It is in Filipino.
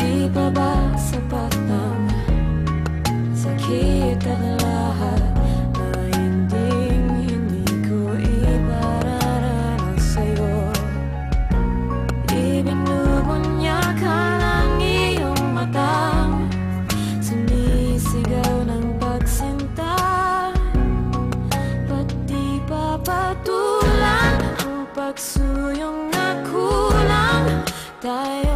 Di pa ba sapat ng sakit at lahat na hinding hindi ko ipararaan mata Sumisigaw ng pagsinta Ba't di pa patulan ang pagsuyong na kulang? Tayo